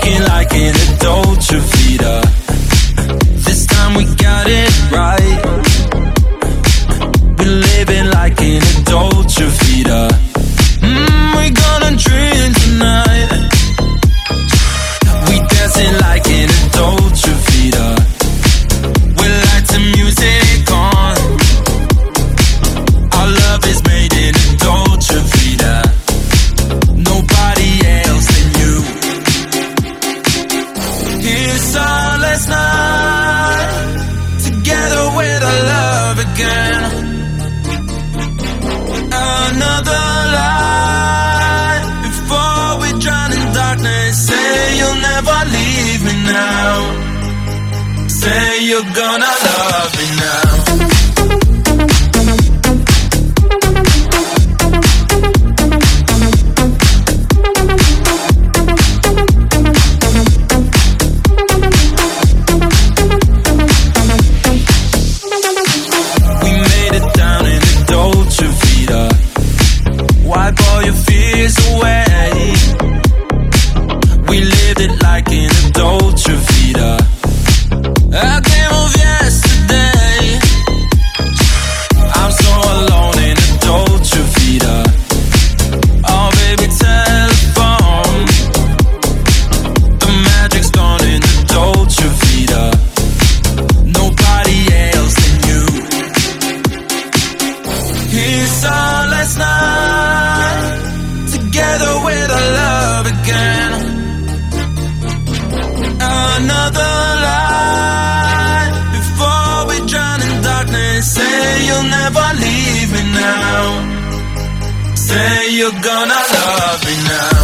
walking like in a Dolce Vita. This time we got Our night together with our love again. Another light before we drown in darkness. Say you'll never leave me now. Say you're gonna love me now. It like in a Dolce Vita. I dream of yesterday. I'm so alone in a Dolce Vita. Oh, baby, telephone. The magic's gone in the Dolce Vita. Nobody else than you. It's our last night Say you're gonna love me now.